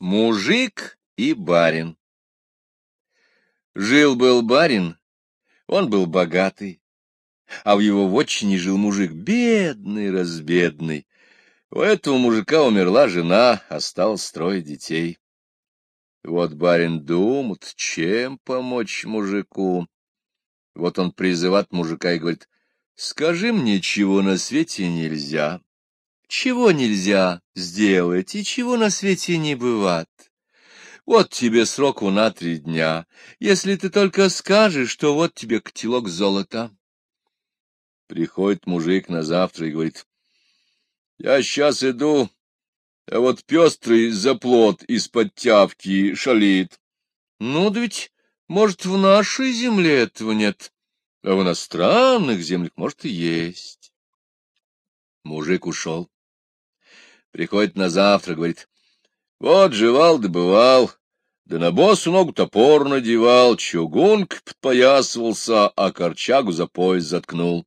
Мужик и барин Жил-был барин, он был богатый, а в его вотчине жил мужик бедный-разбедный. У этого мужика умерла жена, осталось трое детей. Вот барин думает, чем помочь мужику. Вот он призывает мужика и говорит, скажи мне, чего на свете нельзя. Чего нельзя сделать и чего на свете не бывает. Вот тебе сроку на три дня, если ты только скажешь, что вот тебе котелок золота. Приходит мужик на завтра и говорит, я сейчас иду, а вот пестрый заплот из-под тявки шалит. Ну, да ведь, может, в нашей земле этого нет, а в иностранных землях, может, и есть. Мужик ушел. Приходит на завтра, говорит, вот жевал добывал, да на босу ногу топор надевал, чугунк подпоясывался, а корчагу за пояс заткнул.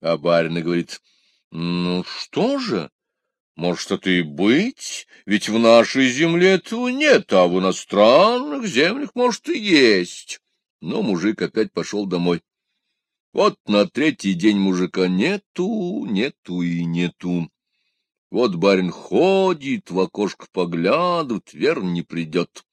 А барин говорит, ну что же, может, это и быть, ведь в нашей земле этого нет, а в иностранных землях, может, и есть. Но мужик опять пошел домой. Вот на третий день мужика нету, нету и нету. Вот барин ходит, в окошко поглядывает, верно, не придет.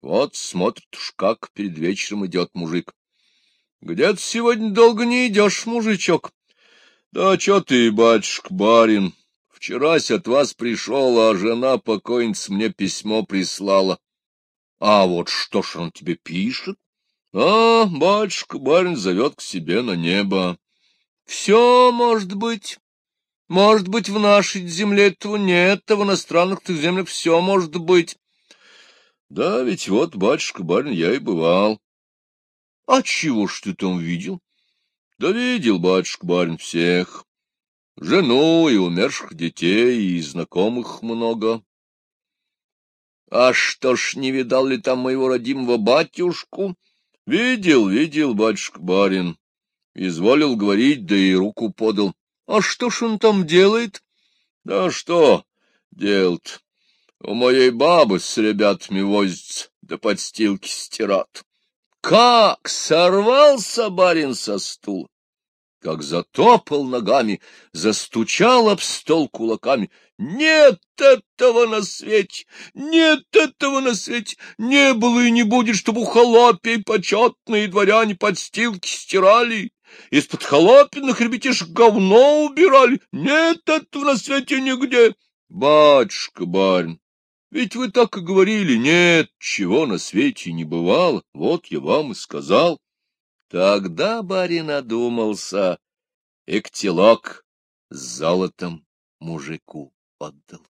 Вот смотрит уж, как перед вечером идет мужик. — Где ты сегодня долго не идешь, мужичок? — Да чё ты, батюшка, барин, вчерась от вас пришел, а жена покойница мне письмо прислала. — А вот что ж он тебе пишет? — А, батюшка, барин зовет к себе на небо. — Все может быть. Может быть, в нашей земле этого нет, а в иностранных-то землях все может быть. Да, ведь вот, батюшка, барин, я и бывал. А чего ж ты там видел? Да видел, батюшка, барин, всех. Жену и умерших детей, и знакомых много. А что ж, не видал ли там моего родимого батюшку? Видел, видел, батюшка, барин. Изволил говорить, да и руку подал. А что ж он там делает? Да что делает? У моей бабы с ребятами возится, да подстилки стират. Как сорвался барин со стула! Как затопал ногами, застучал об стол кулаками. Нет этого на свете, нет этого на свете, не было и не будет, чтобы у холопей почетные дворяне подстилки стирали из-под холопиных ребятишек говно убирали. Нет этого на свете нигде. Батюшка, барин, ведь вы так и говорили, нет, чего на свете не бывало, вот я вам и сказал. Тогда барин одумался и котелок с золотом мужику отдал.